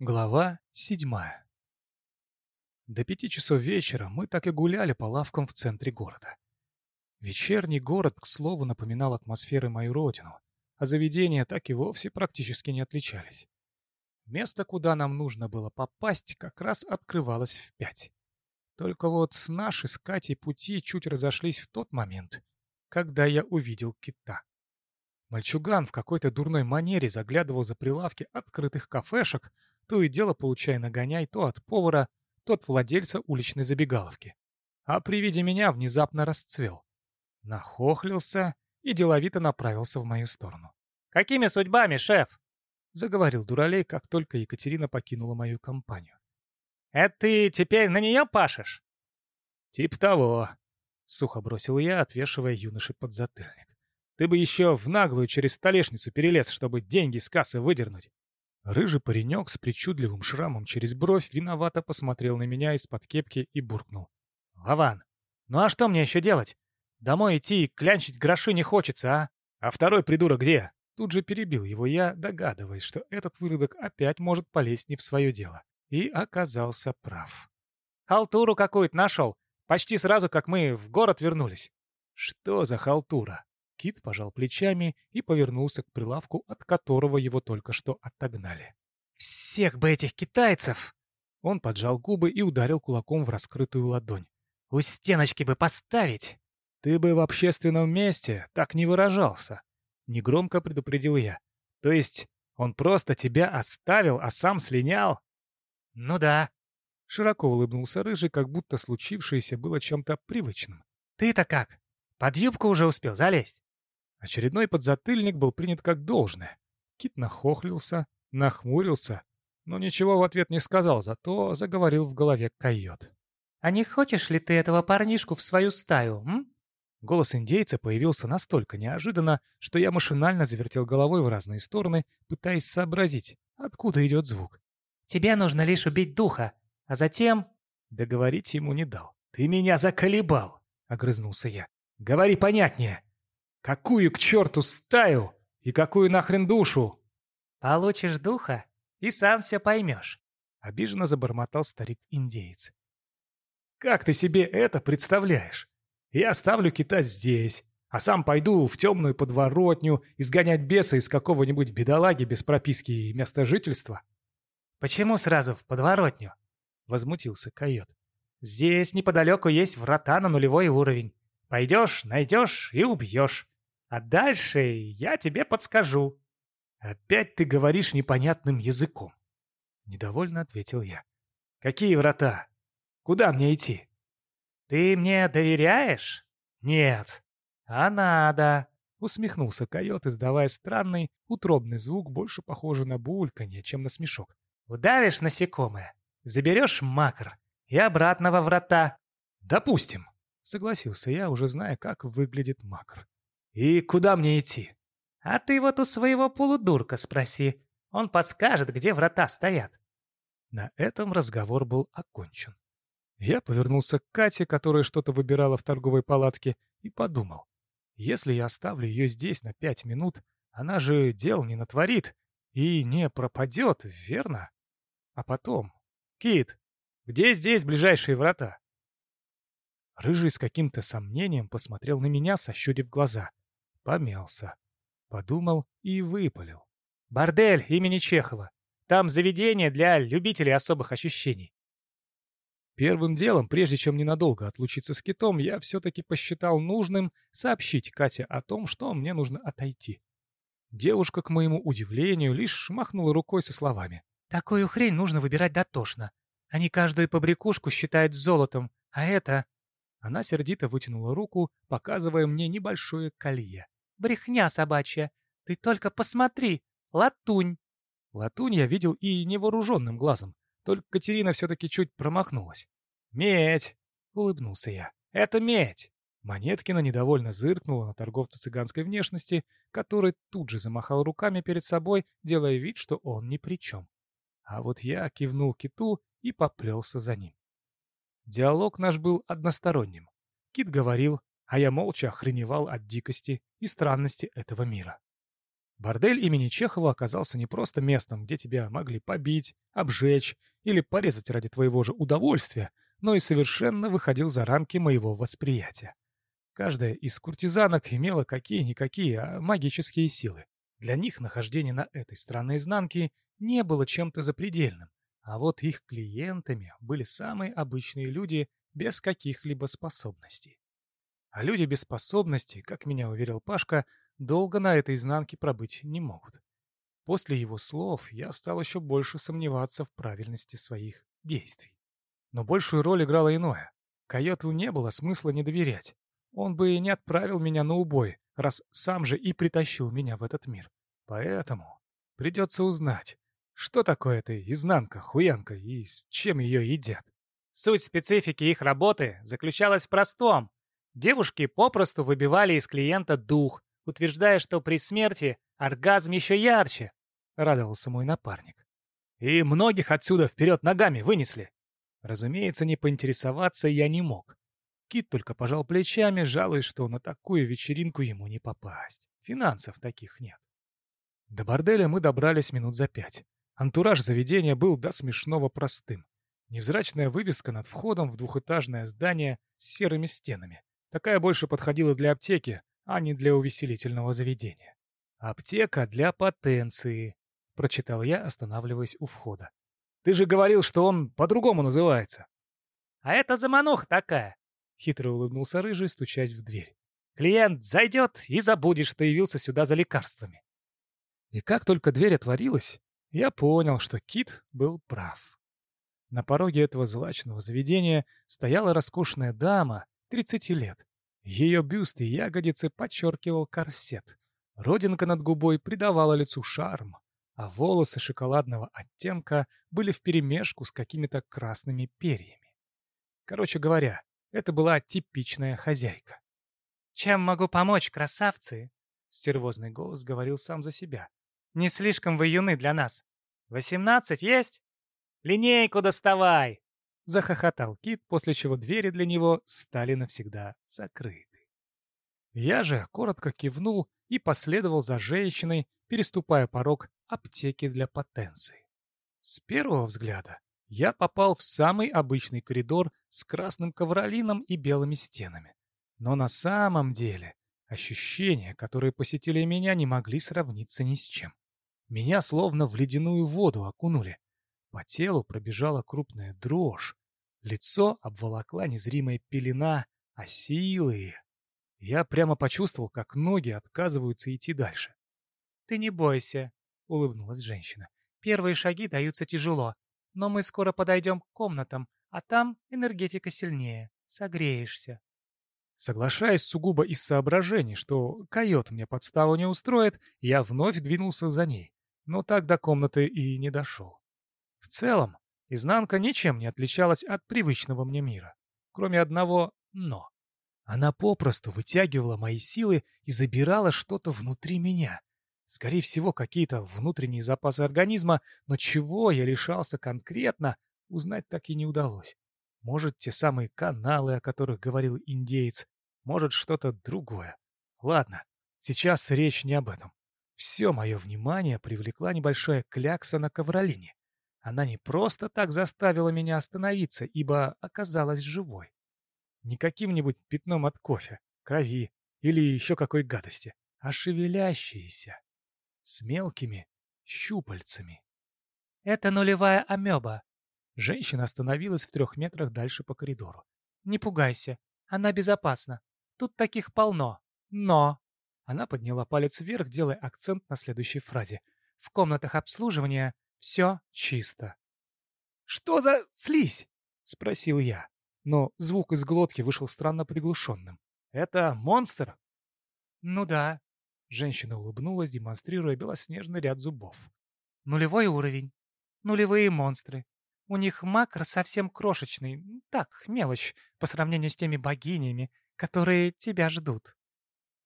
Глава седьмая До пяти часов вечера мы так и гуляли по лавкам в центре города. Вечерний город, к слову, напоминал атмосферой мою родину, а заведения так и вовсе практически не отличались. Место, куда нам нужно было попасть, как раз открывалось в пять. Только вот наши с Катей пути чуть разошлись в тот момент, когда я увидел кита. Мальчуган в какой-то дурной манере заглядывал за прилавки открытых кафешек, то и дело получая нагоняй то от повара, то от владельца уличной забегаловки. А при виде меня внезапно расцвел. Нахохлился и деловито направился в мою сторону. «Какими судьбами, шеф?» — заговорил Дуралей, как только Екатерина покинула мою компанию. «Это ты теперь на нее пашешь?» «Тип того», — сухо бросил я, отвешивая юноше подзатыльник. «Ты бы еще в наглую через столешницу перелез, чтобы деньги с кассы выдернуть». Рыжий паренек с причудливым шрамом через бровь виновато посмотрел на меня из-под кепки и буркнул. «Вован, ну а что мне еще делать? Домой идти и клянчить гроши не хочется, а? А второй придурок где?» Тут же перебил его я, догадываясь, что этот выродок опять может полезть не в свое дело. И оказался прав. «Халтуру какую-то нашел. Почти сразу, как мы в город вернулись». «Что за халтура?» Кит пожал плечами и повернулся к прилавку, от которого его только что отогнали. «Всех бы этих китайцев!» Он поджал губы и ударил кулаком в раскрытую ладонь. «У стеночки бы поставить!» «Ты бы в общественном месте так не выражался!» Негромко предупредил я. «То есть он просто тебя оставил, а сам слинял?» «Ну да». Широко улыбнулся Рыжий, как будто случившееся было чем-то привычным. «Ты-то как? Под юбку уже успел залезть?» Очередной подзатыльник был принят как должное. Кит нахохлился, нахмурился, но ничего в ответ не сказал, зато заговорил в голове койот. «А не хочешь ли ты этого парнишку в свою стаю, м?» Голос индейца появился настолько неожиданно, что я машинально завертел головой в разные стороны, пытаясь сообразить, откуда идет звук. «Тебе нужно лишь убить духа, а затем...» Договорить ему не дал. «Ты меня заколебал!» — огрызнулся я. «Говори понятнее!» Какую к черту стаю и какую нахрен душу? Получишь духа и сам все поймешь. Обиженно забормотал старик-индеец. Как ты себе это представляешь? Я оставлю кита здесь, а сам пойду в темную подворотню изгонять беса из какого-нибудь бедолаги без прописки и места жительства. Почему сразу в подворотню? Возмутился койот. Здесь неподалеку есть врата на нулевой уровень. Пойдешь, найдешь и убьешь. А дальше я тебе подскажу». «Опять ты говоришь непонятным языком», — недовольно ответил я. «Какие врата? Куда мне идти?» «Ты мне доверяешь?» «Нет». «А надо», — усмехнулся койот, издавая странный, утробный звук, больше похожий на бульканье, чем на смешок. «Удавишь насекомое, заберешь макр и обратно во врата». «Допустим», — согласился я, уже зная, как выглядит макр. «И куда мне идти?» «А ты вот у своего полудурка спроси. Он подскажет, где врата стоят». На этом разговор был окончен. Я повернулся к Кате, которая что-то выбирала в торговой палатке, и подумал. Если я оставлю ее здесь на пять минут, она же дел не натворит и не пропадет, верно? А потом... Кит, где здесь ближайшие врата? Рыжий с каким-то сомнением посмотрел на меня, сощурив глаза. Помялся. Подумал и выпалил. «Бордель имени Чехова. Там заведение для любителей особых ощущений». Первым делом, прежде чем ненадолго отлучиться с китом, я все-таки посчитал нужным сообщить Кате о том, что мне нужно отойти. Девушка, к моему удивлению, лишь махнула рукой со словами. «Такую хрень нужно выбирать дотошно. Они каждую побрякушку считают золотом, а это...» Она сердито вытянула руку, показывая мне небольшое колье. Брехня собачья. Ты только посмотри. Латунь. Латунь я видел и невооруженным глазом. Только Катерина все-таки чуть промахнулась. «Медь!» — улыбнулся я. «Это медь!» Монеткина недовольно зыркнула на торговца цыганской внешности, который тут же замахал руками перед собой, делая вид, что он ни при чем. А вот я кивнул киту и поплелся за ним. Диалог наш был односторонним. Кит говорил, а я молча охреневал от дикости и странности этого мира. Бордель имени Чехова оказался не просто местом, где тебя могли побить, обжечь или порезать ради твоего же удовольствия, но и совершенно выходил за рамки моего восприятия. Каждая из куртизанок имела какие-никакие а магические силы. Для них нахождение на этой странной изнанке не было чем-то запредельным, а вот их клиентами были самые обычные люди без каких-либо способностей. А люди без способностей, как меня уверил Пашка, долго на этой изнанке пробыть не могут. После его слов я стал еще больше сомневаться в правильности своих действий. Но большую роль играло иное. Койоту не было смысла не доверять. Он бы и не отправил меня на убой, раз сам же и притащил меня в этот мир. Поэтому придется узнать, что такое эта изнанка-хуянка и с чем ее едят. Суть специфики их работы заключалась в простом. Девушки попросту выбивали из клиента дух, утверждая, что при смерти оргазм еще ярче, — радовался мой напарник. И многих отсюда вперед ногами вынесли. Разумеется, не поинтересоваться я не мог. Кит только пожал плечами, жалуясь, что на такую вечеринку ему не попасть. Финансов таких нет. До борделя мы добрались минут за пять. Антураж заведения был до смешного простым. Невзрачная вывеска над входом в двухэтажное здание с серыми стенами. Такая больше подходила для аптеки, а не для увеселительного заведения. «Аптека для потенции», — прочитал я, останавливаясь у входа. «Ты же говорил, что он по-другому называется». «А это замануха такая», — хитро улыбнулся Рыжий, стучась в дверь. «Клиент зайдет и забудет, что явился сюда за лекарствами». И как только дверь отворилась, я понял, что Кит был прав. На пороге этого злачного заведения стояла роскошная дама 30 лет. Ее бюст и ягодицы подчеркивал корсет. Родинка над губой придавала лицу шарм, а волосы шоколадного оттенка были вперемешку с какими-то красными перьями. Короче говоря, это была типичная хозяйка. «Чем могу помочь, красавцы?» — стервозный голос говорил сам за себя. Не слишком вы юны для нас. Восемнадцать есть? Линейку доставай!» Захохотал Кит, после чего двери для него стали навсегда закрыты. Я же коротко кивнул и последовал за женщиной, переступая порог аптеки для потенции. С первого взгляда я попал в самый обычный коридор с красным ковролином и белыми стенами. Но на самом деле ощущения, которые посетили меня, не могли сравниться ни с чем. Меня словно в ледяную воду окунули. По телу пробежала крупная дрожь. Лицо обволокла незримая пелена, а силы... Я прямо почувствовал, как ноги отказываются идти дальше. «Ты не бойся», — улыбнулась женщина. «Первые шаги даются тяжело, но мы скоро подойдем к комнатам, а там энергетика сильнее. Согреешься». Соглашаясь сугубо из соображений, что койот мне подставу не устроит, я вновь двинулся за ней но так до комнаты и не дошел. В целом, изнанка ничем не отличалась от привычного мне мира, кроме одного «но». Она попросту вытягивала мои силы и забирала что-то внутри меня. Скорее всего, какие-то внутренние запасы организма, но чего я лишался конкретно, узнать так и не удалось. Может, те самые каналы, о которых говорил индеец, может, что-то другое. Ладно, сейчас речь не об этом. Все мое внимание привлекла небольшая клякса на ковролине. Она не просто так заставила меня остановиться, ибо оказалась живой. Не каким-нибудь пятном от кофе, крови или еще какой гадости, а шевелящейся, с мелкими щупальцами. «Это нулевая амеба». Женщина остановилась в трех метрах дальше по коридору. «Не пугайся, она безопасна. Тут таких полно. Но она подняла палец вверх, делая акцент на следующей фразе. «В комнатах обслуживания все чисто». «Что за слизь?» — спросил я. Но звук из глотки вышел странно приглушенным. «Это монстр?» «Ну да». Женщина улыбнулась, демонстрируя белоснежный ряд зубов. «Нулевой уровень. Нулевые монстры. У них макро совсем крошечный. Так, мелочь, по сравнению с теми богинями, которые тебя ждут».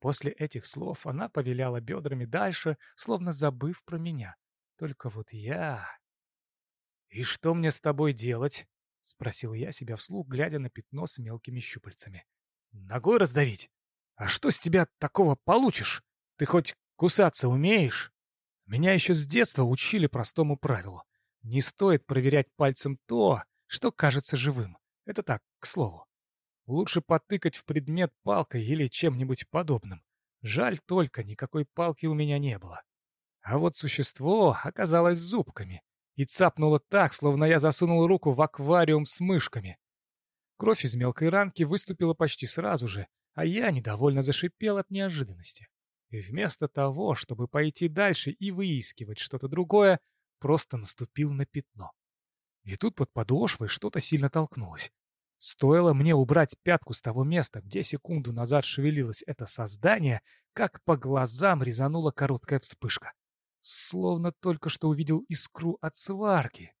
После этих слов она повиляла бедрами дальше, словно забыв про меня. Только вот я... «И что мне с тобой делать?» — спросил я себя вслух, глядя на пятно с мелкими щупальцами. «Ногой раздавить? А что с тебя такого получишь? Ты хоть Кусаться умеешь? Меня еще с детства учили простому правилу. Не стоит проверять пальцем то, что кажется живым. Это так, к слову. Лучше потыкать в предмет палкой или чем-нибудь подобным. Жаль только, никакой палки у меня не было. А вот существо оказалось зубками и цапнуло так, словно я засунул руку в аквариум с мышками. Кровь из мелкой ранки выступила почти сразу же, а я недовольно зашипел от неожиданности. И вместо того, чтобы пойти дальше и выискивать что-то другое, просто наступил на пятно. И тут под подошвой что-то сильно толкнулось. Стоило мне убрать пятку с того места, где секунду назад шевелилось это создание, как по глазам резанула короткая вспышка. Словно только что увидел искру от сварки.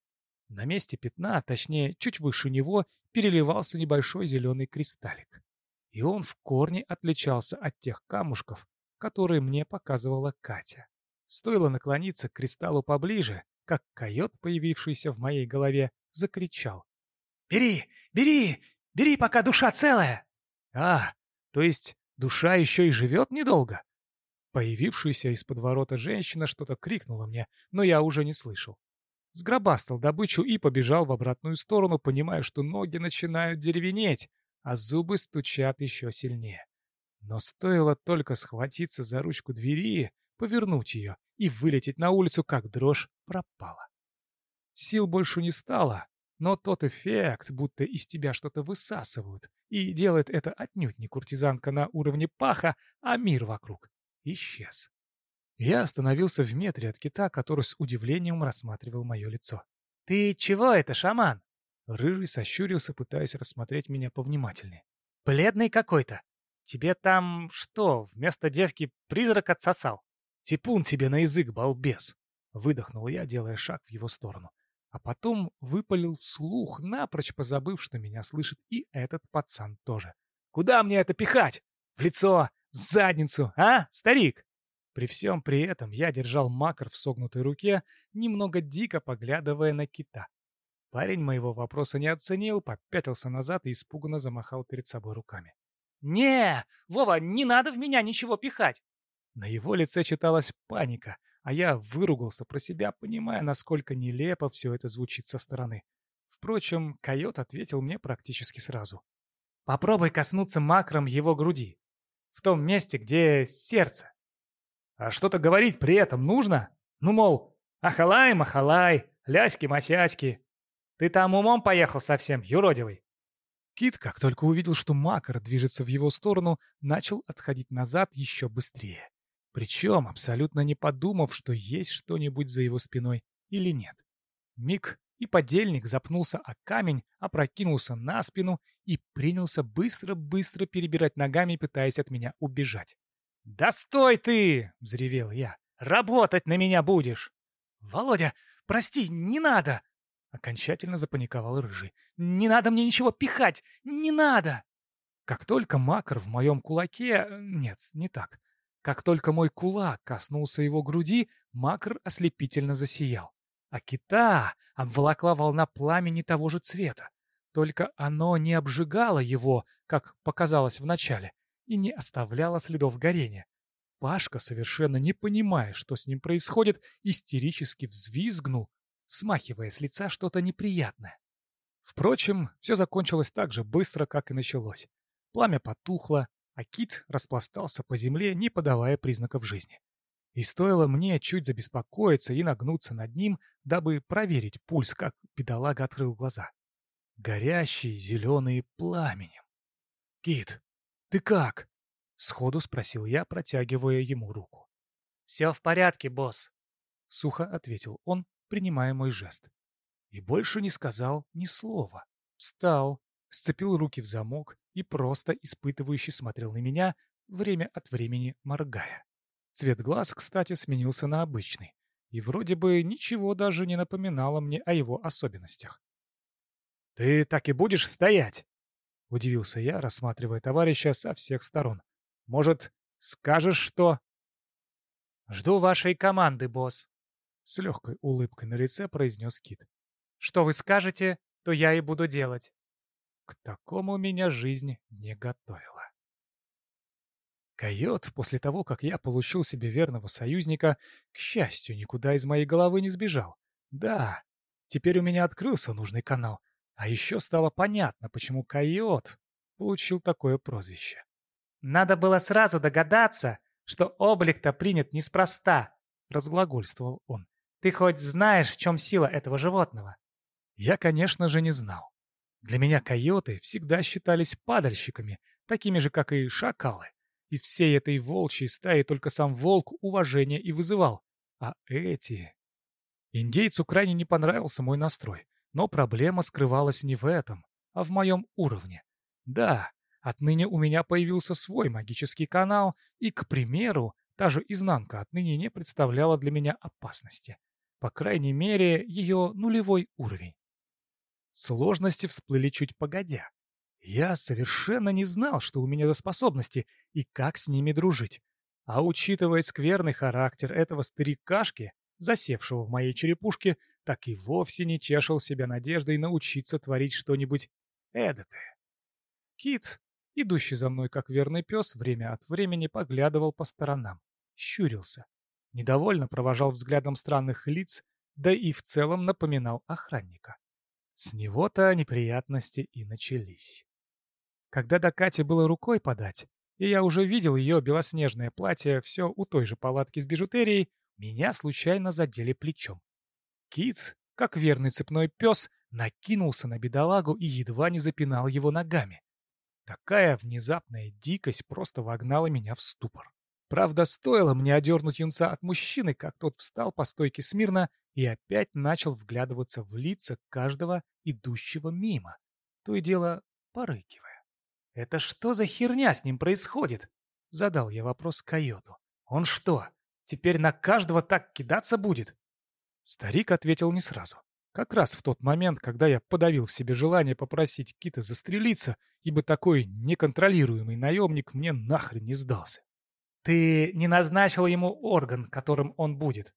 На месте пятна, точнее, чуть выше него, переливался небольшой зеленый кристаллик. И он в корне отличался от тех камушков, которые мне показывала Катя. Стоило наклониться к кристаллу поближе, как койот, появившийся в моей голове, закричал. «Бери! Бери! Бери, пока душа целая!» «А, то есть душа еще и живет недолго?» Появившаяся из-под ворота женщина что-то крикнула мне, но я уже не слышал. Сгробастал добычу и побежал в обратную сторону, понимая, что ноги начинают деревенеть, а зубы стучат еще сильнее. Но стоило только схватиться за ручку двери, повернуть ее и вылететь на улицу, как дрожь пропала. Сил больше не стало, но тот эффект, будто из тебя что-то высасывают, и делает это отнюдь не куртизанка на уровне паха, а мир вокруг, исчез. Я остановился в метре от кита, который с удивлением рассматривал мое лицо. «Ты чего это, шаман?» Рыжий сощурился, пытаясь рассмотреть меня повнимательнее. «Бледный какой-то. Тебе там что, вместо девки призрак отсосал?» «Типун тебе на язык, балбес!» Выдохнул я, делая шаг в его сторону. А потом выпалил вслух, напрочь позабыв, что меня слышит и этот пацан тоже. «Куда мне это пихать? В лицо? В задницу? А, старик?» При всем при этом я держал макар в согнутой руке, немного дико поглядывая на кита. Парень моего вопроса не оценил, попятился назад и испуганно замахал перед собой руками. «Не, Вова, не надо в меня ничего пихать!» На его лице читалась паника, а я выругался про себя, понимая, насколько нелепо все это звучит со стороны. Впрочем, койот ответил мне практически сразу. «Попробуй коснуться макром его груди. В том месте, где сердце. А что-то говорить при этом нужно? Ну, мол, ахалай-махалай, ляськи-масяськи. Ты там умом поехал совсем, юродивый. Кит, как только увидел, что Макар движется в его сторону, начал отходить назад еще быстрее. Причем абсолютно не подумав, что есть что-нибудь за его спиной или нет. Миг, и подельник запнулся о камень, опрокинулся на спину и принялся быстро-быстро перебирать ногами, пытаясь от меня убежать. «Да стой ты!» — взревел я. «Работать на меня будешь!» «Володя, прости, не надо!» Окончательно запаниковал Рыжий. «Не надо мне ничего пихать! Не надо!» Как только макар в моем кулаке... Нет, не так. Как только мой кулак коснулся его груди, макар ослепительно засиял. А кита обволокла волна пламени того же цвета. Только оно не обжигало его, как показалось вначале, и не оставляла следов горения. Пашка, совершенно не понимая, что с ним происходит, истерически взвизгнул, смахивая с лица что-то неприятное. Впрочем, все закончилось так же быстро, как и началось. Пламя потухло, а кит распластался по земле, не подавая признаков жизни. И стоило мне чуть забеспокоиться и нагнуться над ним, дабы проверить пульс, как бедолага открыл глаза. Горящие зеленые пламенем. «Кит, «Ты как?» — сходу спросил я, протягивая ему руку. «Все в порядке, босс», — сухо ответил он, принимая мой жест. И больше не сказал ни слова. Встал, сцепил руки в замок и просто испытывающе смотрел на меня, время от времени моргая. Цвет глаз, кстати, сменился на обычный, и вроде бы ничего даже не напоминало мне о его особенностях. «Ты так и будешь стоять?» — удивился я, рассматривая товарища со всех сторон. «Может, скажешь что?» «Жду вашей команды, босс», — с легкой улыбкой на лице произнес Кит. «Что вы скажете, то я и буду делать». К такому меня жизнь не готовила. Койот, после того, как я получил себе верного союзника, к счастью, никуда из моей головы не сбежал. Да, теперь у меня открылся нужный канал. А еще стало понятно, почему койот получил такое прозвище. «Надо было сразу догадаться, что облик-то принят неспроста», — разглагольствовал он. «Ты хоть знаешь, в чем сила этого животного?» Я, конечно же, не знал. Для меня койоты всегда считались падальщиками, такими же, как и шакалы. Из всей этой волчьей стаи только сам волк уважение и вызывал. А эти... Индейцу крайне не понравился мой настрой. Но проблема скрывалась не в этом, а в моем уровне. Да, отныне у меня появился свой магический канал, и, к примеру, та же изнанка отныне не представляла для меня опасности. По крайней мере, ее нулевой уровень. Сложности всплыли чуть погодя. Я совершенно не знал, что у меня за способности и как с ними дружить. А учитывая скверный характер этого старикашки, засевшего в моей черепушке, так и вовсе не чешил себя надеждой научиться творить что-нибудь эдакое. Кит, идущий за мной как верный пес, время от времени поглядывал по сторонам, щурился, недовольно провожал взглядом странных лиц, да и в целом напоминал охранника. С него-то неприятности и начались. Когда до Кати было рукой подать, и я уже видел ее белоснежное платье все у той же палатки с бижутерией, меня случайно задели плечом. Кит, как верный цепной пес, накинулся на бедолагу и едва не запинал его ногами. Такая внезапная дикость просто вогнала меня в ступор. Правда, стоило мне одернуть юнца от мужчины, как тот встал по стойке смирно и опять начал вглядываться в лица каждого идущего мимо, то и дело порыкивая. «Это что за херня с ним происходит?» — задал я вопрос койоту. «Он что, теперь на каждого так кидаться будет?» Старик ответил не сразу. Как раз в тот момент, когда я подавил в себе желание попросить Кита застрелиться, ибо такой неконтролируемый наемник мне нахрен не сдался. «Ты не назначил ему орган, которым он будет?»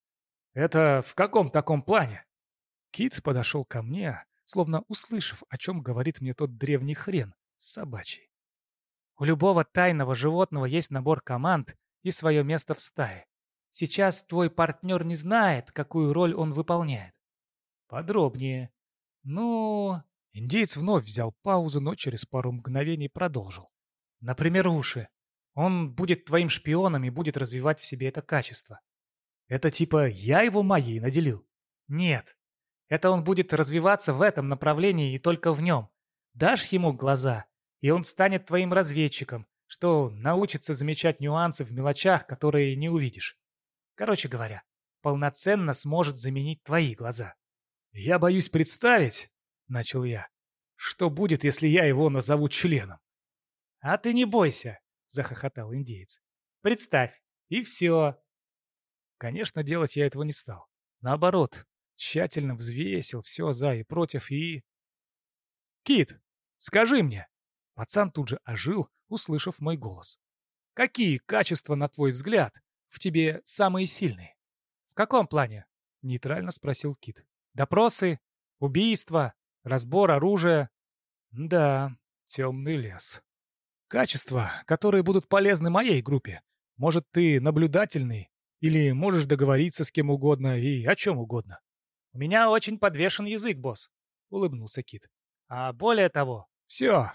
«Это в каком таком плане?» Кит подошел ко мне, словно услышав, о чем говорит мне тот древний хрен собачий. «У любого тайного животного есть набор команд и свое место в стае. Сейчас твой партнер не знает, какую роль он выполняет. Подробнее. Ну... Индеец вновь взял паузу, но через пару мгновений продолжил. Например, уши. Он будет твоим шпионом и будет развивать в себе это качество. Это типа я его магией наделил? Нет. Это он будет развиваться в этом направлении и только в нем. Дашь ему глаза, и он станет твоим разведчиком, что научится замечать нюансы в мелочах, которые не увидишь. Короче говоря, полноценно сможет заменить твои глаза. «Я боюсь представить», — начал я, — «что будет, если я его назову членом?» «А ты не бойся», — захохотал индеец. «Представь, и все». Конечно, делать я этого не стал. Наоборот, тщательно взвесил все за и против и... «Кит, скажи мне!» Пацан тут же ожил, услышав мой голос. «Какие качества, на твой взгляд, в тебе самые сильные. В каком плане? Нейтрально спросил Кит. Допросы, убийства, разбор оружия. Да, темный лес. Качества, которые будут полезны моей группе. Может, ты наблюдательный, или можешь договориться с кем угодно и о чем угодно. У меня очень подвешен язык, босс, улыбнулся Кит. А более того... Все,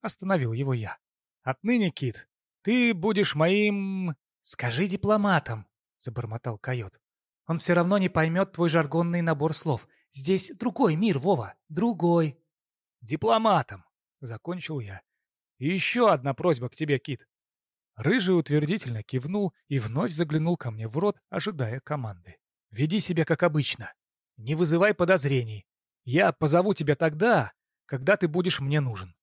остановил его я. Отныне, Кит, ты будешь моим... «Скажи дипломатам», — забормотал койот. «Он все равно не поймет твой жаргонный набор слов. Здесь другой мир, Вова, другой». «Дипломатам», — закончил я. «И еще одна просьба к тебе, Кит». Рыжий утвердительно кивнул и вновь заглянул ко мне в рот, ожидая команды. «Веди себя как обычно. Не вызывай подозрений. Я позову тебя тогда, когда ты будешь мне нужен».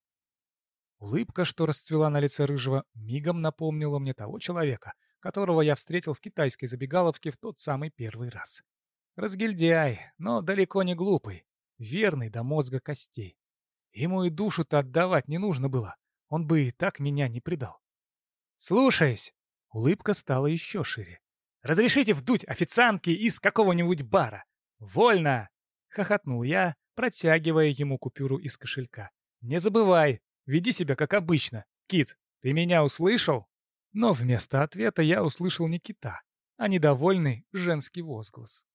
Улыбка, что расцвела на лице Рыжего, мигом напомнила мне того человека, которого я встретил в китайской забегаловке в тот самый первый раз. Разгильдяй, но далеко не глупый, верный до мозга костей. Ему и душу-то отдавать не нужно было, он бы и так меня не предал. «Слушаюсь!» Улыбка стала еще шире. «Разрешите вдуть официантки из какого-нибудь бара?» «Вольно!» — хохотнул я, протягивая ему купюру из кошелька. «Не забывай, веди себя как обычно. Кит, ты меня услышал?» Но вместо ответа я услышал не кита, а недовольный женский возглас.